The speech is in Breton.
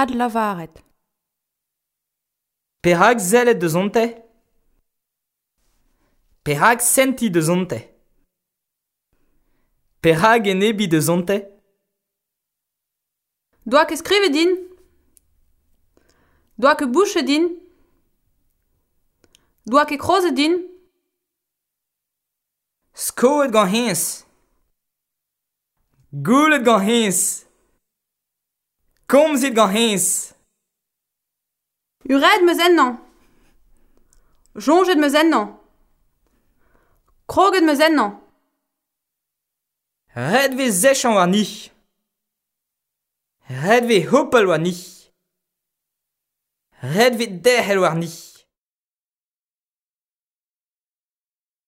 Ad lavaret. Perak zellet deus onte Perak senti deus onte Perak en ebi deus onte Doa ket skrivet din? Doa ket bouche din? Doa ket kroze din? Skoet gant hins. Goulet gant hins. Komz it gant hens. Ured meus ennan. Jonget meus ennan. Kroget meus ennan. Red ve zechan war ni. Red ve hopel war ni. Red ve dehel war ni.